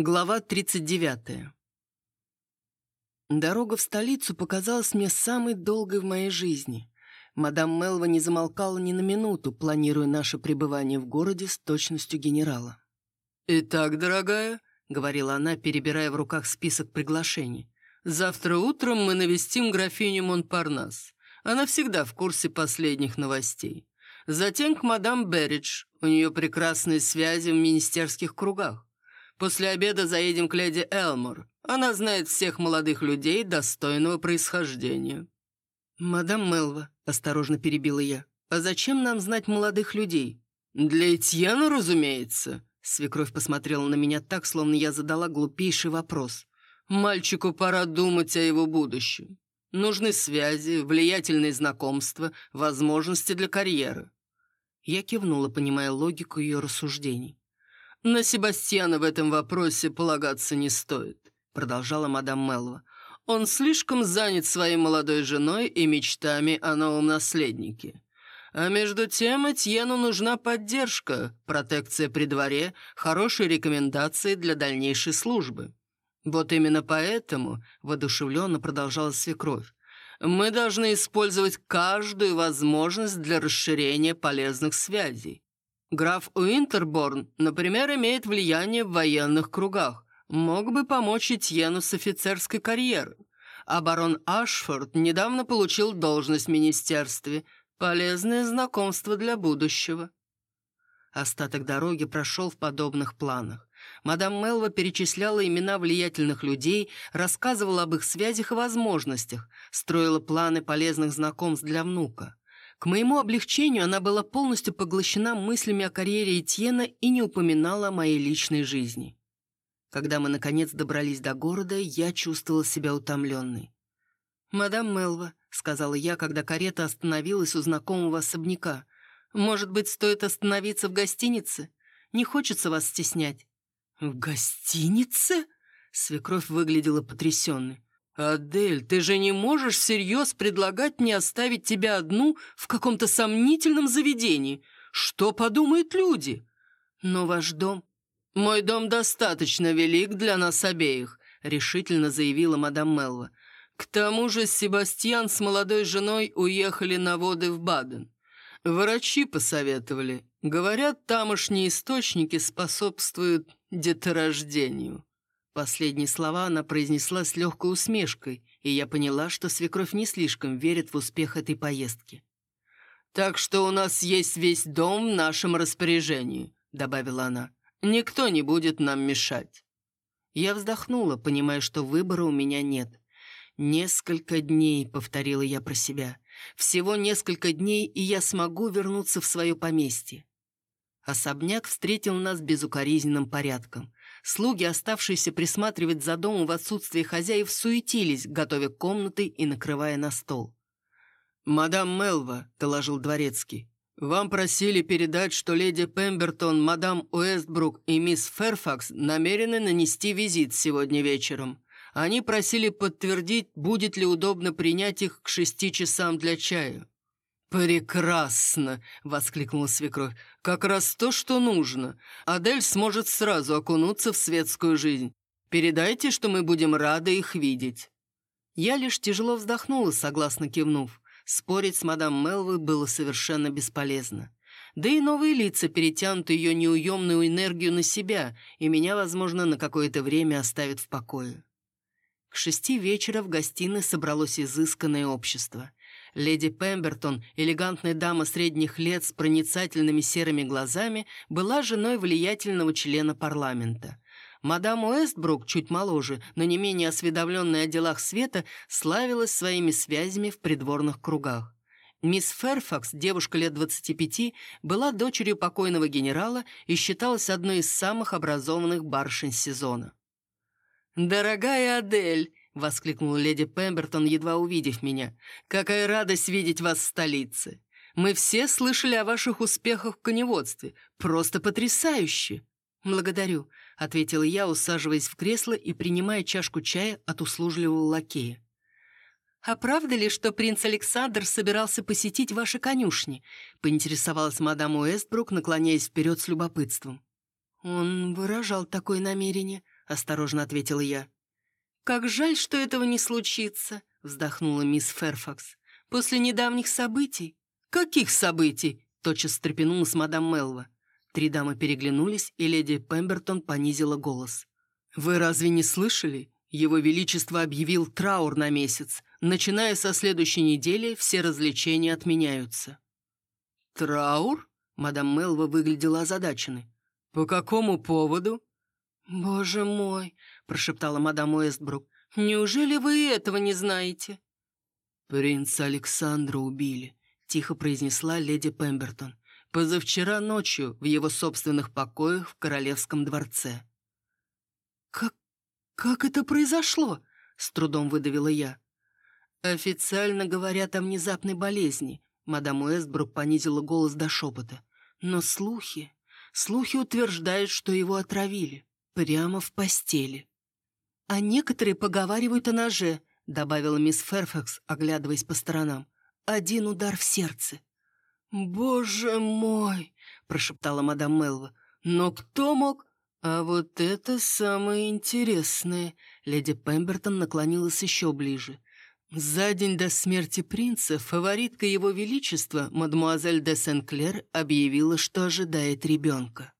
Глава 39. Дорога в столицу показалась мне самой долгой в моей жизни. Мадам Мелва не замолкала ни на минуту, планируя наше пребывание в городе с точностью генерала. «Итак, дорогая», — говорила она, перебирая в руках список приглашений, «завтра утром мы навестим графиню Монпарнас. Она всегда в курсе последних новостей. Затем к мадам Берридж. У нее прекрасные связи в министерских кругах. После обеда заедем к леди Элмор. Она знает всех молодых людей достойного происхождения». «Мадам Мелва», — осторожно перебила я, «а зачем нам знать молодых людей?» «Для Этьена, разумеется». Свекровь посмотрела на меня так, словно я задала глупейший вопрос. «Мальчику пора думать о его будущем. Нужны связи, влиятельные знакомства, возможности для карьеры». Я кивнула, понимая логику ее рассуждений. «На Себастьяна в этом вопросе полагаться не стоит», — продолжала мадам Мелва. «Он слишком занят своей молодой женой и мечтами о новом наследнике. А между тем Этьену нужна поддержка, протекция при дворе, хорошие рекомендации для дальнейшей службы. Вот именно поэтому, — воодушевленно продолжала свекровь, мы должны использовать каждую возможность для расширения полезных связей. Граф Уинтерборн, например, имеет влияние в военных кругах, мог бы помочь Этьену с офицерской карьерой. А барон Ашфорд недавно получил должность в министерстве. Полезное знакомство для будущего. Остаток дороги прошел в подобных планах. Мадам Мелва перечисляла имена влиятельных людей, рассказывала об их связях и возможностях, строила планы полезных знакомств для внука. К моему облегчению она была полностью поглощена мыслями о карьере Этьена и не упоминала о моей личной жизни. Когда мы, наконец, добрались до города, я чувствовала себя утомленной. «Мадам Мелва», — сказала я, когда карета остановилась у знакомого особняка, «может быть, стоит остановиться в гостинице? Не хочется вас стеснять». «В гостинице?» Свекровь выглядела потрясенной. «Адель, ты же не можешь всерьез предлагать мне оставить тебя одну в каком-то сомнительном заведении? Что подумают люди?» «Но ваш дом...» «Мой дом достаточно велик для нас обеих», — решительно заявила мадам Мелва. «К тому же Себастьян с молодой женой уехали на воды в Баден. Врачи посоветовали. Говорят, тамошние источники способствуют деторождению». Последние слова она произнесла с легкой усмешкой, и я поняла, что свекровь не слишком верит в успех этой поездки. «Так что у нас есть весь дом в нашем распоряжении», — добавила она. «Никто не будет нам мешать». Я вздохнула, понимая, что выбора у меня нет. «Несколько дней», — повторила я про себя. «Всего несколько дней, и я смогу вернуться в свое поместье». Особняк встретил нас безукоризненным порядком. Слуги, оставшиеся присматривать за домом в отсутствие хозяев, суетились, готовя комнаты и накрывая на стол. «Мадам Мелва», — доложил дворецкий, — «вам просили передать, что леди Пембертон, мадам Уэстбрук и мисс Ферфакс намерены нанести визит сегодня вечером. Они просили подтвердить, будет ли удобно принять их к шести часам для чая». «Прекрасно!» — воскликнула свекровь. «Как раз то, что нужно. Адель сможет сразу окунуться в светскую жизнь. Передайте, что мы будем рады их видеть». Я лишь тяжело вздохнула, согласно кивнув. Спорить с мадам Мелвой было совершенно бесполезно. Да и новые лица перетянут ее неуемную энергию на себя, и меня, возможно, на какое-то время оставят в покое. К шести вечера в гостиной собралось изысканное общество. Леди Пембертон, элегантная дама средних лет с проницательными серыми глазами, была женой влиятельного члена парламента. Мадам Уэстбрук, чуть моложе, но не менее осведомленная о делах света, славилась своими связями в придворных кругах. Мисс Ферфакс, девушка лет 25, была дочерью покойного генерала и считалась одной из самых образованных барышень сезона. «Дорогая Адель!» — воскликнула леди Пембертон, едва увидев меня. «Какая радость видеть вас в столице! Мы все слышали о ваших успехах в коневодстве. Просто потрясающе!» «Благодарю», — ответила я, усаживаясь в кресло и принимая чашку чая от услужливого лакея. «А правда ли, что принц Александр собирался посетить ваши конюшни?» — поинтересовалась мадам Уэстбрук, наклоняясь вперед с любопытством. «Он выражал такое намерение», осторожно ответила я. «Как жаль, что этого не случится», — вздохнула мисс Ферфакс. «После недавних событий». «Каких событий?» — тотчас встрепенулась мадам Мелва. Три дамы переглянулись, и леди Пембертон понизила голос. «Вы разве не слышали? Его Величество объявил траур на месяц. Начиная со следующей недели все развлечения отменяются». «Траур?» — мадам Мелва выглядела озадаченной. «По какому поводу?» «Боже мой!» — прошептала мадам Уэстбрук. «Неужели вы этого не знаете?» «Принца Александра убили», — тихо произнесла леди Пембертон. «Позавчера ночью в его собственных покоях в королевском дворце». «Как... как это произошло?» — с трудом выдавила я. «Официально говорят о внезапной болезни», — мадам Уэстбрук понизила голос до шепота. «Но слухи... слухи утверждают, что его отравили. Прямо в постели». «А некоторые поговаривают о ноже», — добавила мисс Ферфакс, оглядываясь по сторонам. «Один удар в сердце». «Боже мой!» — прошептала мадам Мелва. «Но кто мог...» «А вот это самое интересное!» Леди Пембертон наклонилась еще ближе. За день до смерти принца фаворитка его величества, мадемуазель де Сен-Клер, объявила, что ожидает ребенка.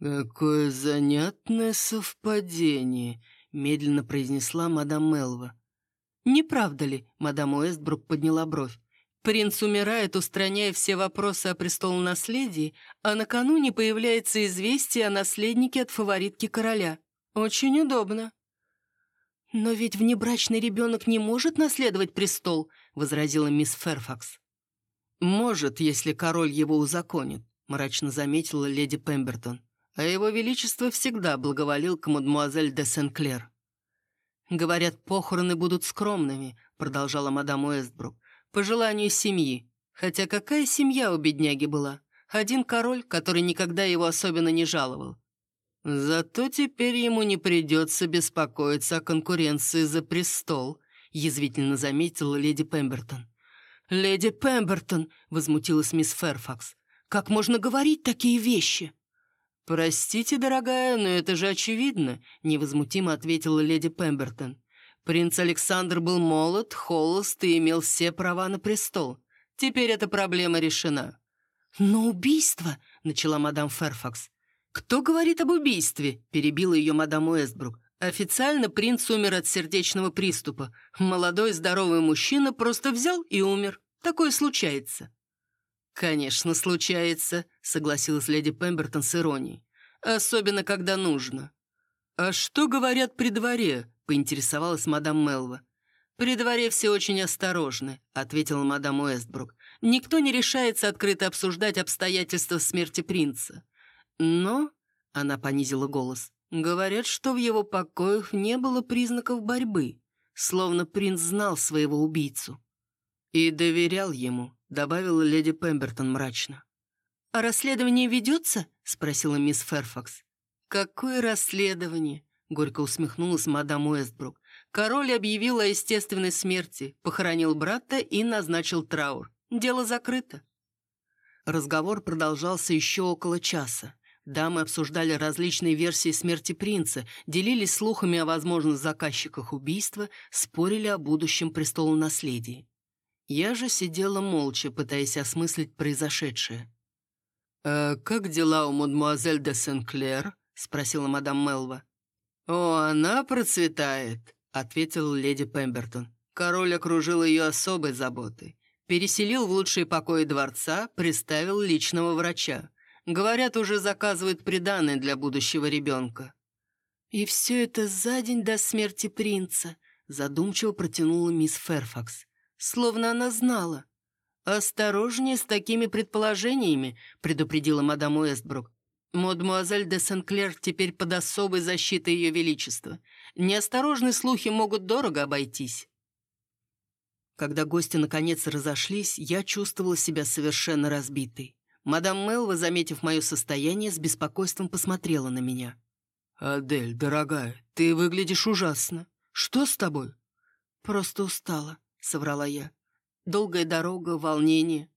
«Какое занятное совпадение», — медленно произнесла мадам Мелва. «Не правда ли?» — мадам Уэстбрук подняла бровь. «Принц умирает, устраняя все вопросы о престолонаследии, а накануне появляется известие о наследнике от фаворитки короля. Очень удобно». «Но ведь внебрачный ребенок не может наследовать престол», — возразила мисс Ферфакс. «Может, если король его узаконит», — мрачно заметила леди Пембертон. «А его величество всегда благоволил к мадемуазель де Сен-Клер». «Говорят, похороны будут скромными», — продолжала мадам Уэстбрук, «по желанию семьи. Хотя какая семья у бедняги была? Один король, который никогда его особенно не жаловал. «Зато теперь ему не придется беспокоиться о конкуренции за престол», язвительно заметила леди Пембертон. «Леди Пембертон!» — возмутилась мисс Ферфакс. «Как можно говорить такие вещи?» «Простите, дорогая, но это же очевидно», — невозмутимо ответила леди Пембертон. «Принц Александр был молод, холост и имел все права на престол. Теперь эта проблема решена». «Но убийство!» — начала мадам Ферфакс. «Кто говорит об убийстве?» – перебила ее мадам Уэстбрук. «Официально принц умер от сердечного приступа. Молодой здоровый мужчина просто взял и умер. Такое случается». «Конечно, случается», — согласилась леди Пембертон с иронией. «Особенно, когда нужно». «А что говорят при дворе?» — поинтересовалась мадам Мелва. «При дворе все очень осторожны», — ответила мадам Уэстбрук. «Никто не решается открыто обсуждать обстоятельства смерти принца. Но, — она понизила голос, — говорят, что в его покоях не было признаков борьбы, словно принц знал своего убийцу. И доверял ему, — добавила леди Пембертон мрачно. «А расследование ведется?» — спросила мисс Ферфакс. «Какое расследование?» — горько усмехнулась мадам Уэстбрук. «Король объявил о естественной смерти, похоронил брата и назначил траур. Дело закрыто». Разговор продолжался еще около часа. Дамы обсуждали различные версии смерти принца, делились слухами о возможных заказчиках убийства, спорили о будущем престолонаследии. Я же сидела молча, пытаясь осмыслить произошедшее. «Э, «Как дела у мадемуазель де Сен-Клер?» — спросила мадам Мелва. «О, она процветает», — ответила леди Пембертон. Король окружил ее особой заботой. Переселил в лучшие покои дворца, приставил личного врача. Говорят, уже заказывают приданое для будущего ребенка. И все это за день до смерти принца, задумчиво протянула мисс Ферфакс. Словно она знала. «Осторожнее с такими предположениями», — предупредила мадам Уэстбрук. «Мадемуазель де Сенклер теперь под особой защитой Ее Величества. Неосторожные слухи могут дорого обойтись». Когда гости наконец разошлись, я чувствовала себя совершенно разбитой. Мадам Мелва, заметив мое состояние, с беспокойством посмотрела на меня. «Адель, дорогая, ты выглядишь ужасно. Что с тобой?» «Просто устала», — соврала я. «Долгая дорога, волнение».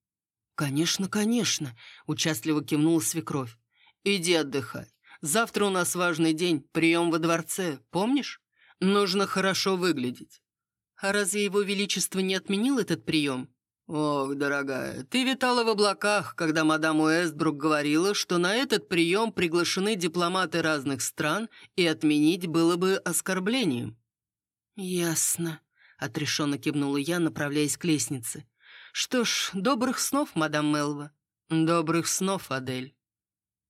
«Конечно, конечно», — участливо кивнула свекровь. «Иди отдыхай. Завтра у нас важный день, прием во дворце, помнишь? Нужно хорошо выглядеть». «А разве его величество не отменил этот прием?» «Ох, дорогая, ты витала в облаках, когда мадам Уэстбрук говорила, что на этот прием приглашены дипломаты разных стран, и отменить было бы оскорблением». «Ясно», — отрешенно кивнула я, направляясь к лестнице. «Что ж, добрых снов, мадам Мелва». «Добрых снов, Адель».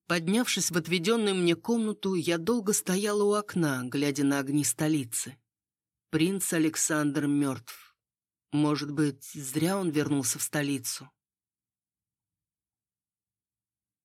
Поднявшись в отведенную мне комнату, я долго стояла у окна, глядя на огни столицы. Принц Александр мертв. Может быть, зря он вернулся в столицу.